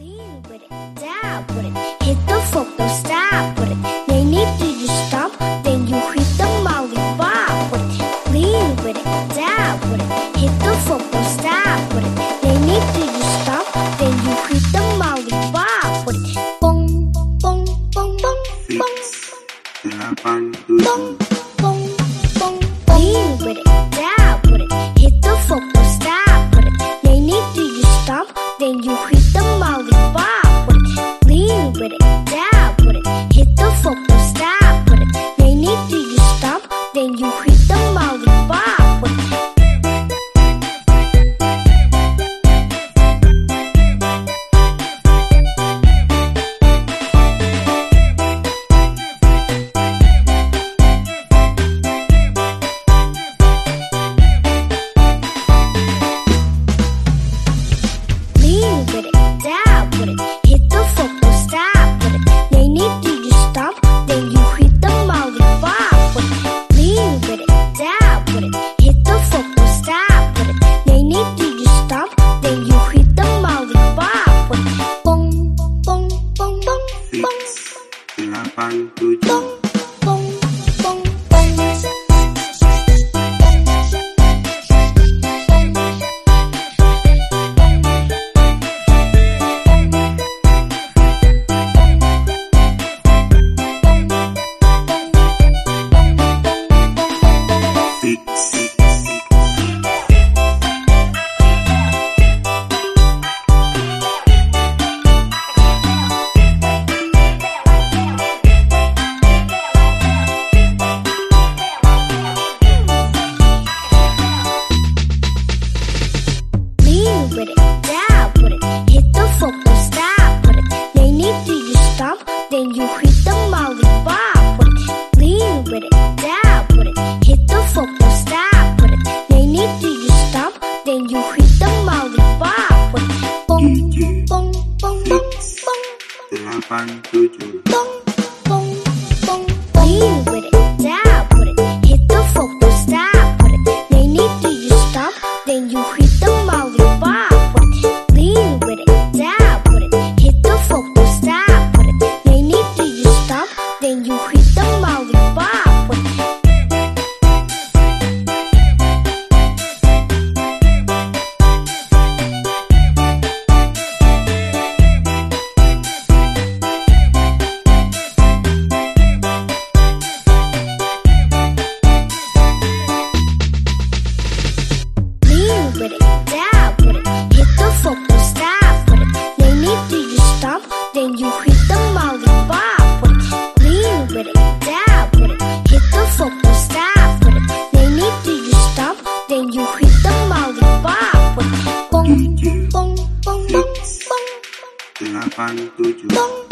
Lean with it, with it, hit the photo stop with it. They need to you stop, then you hit the molly bob with it. Lean with it, with it, hit the stop with it. They need to you stop, then you hit the hit the molly bob it. Lean with it, dab with it, hit the stop it. To you stop, then you hit you hit the it. Bong, bong, bong, bong, bong, delapan tujuh bong, bong, bong. Lean with it, dab with it, hit the photo stop with it. They need to you stop, then you hit the molly bob. Lean with it, dab with it, hit the photo stop with it. They need to you stop, then you hit then you hit the molly bob with it. Bong, tujuh bong, bong, bong,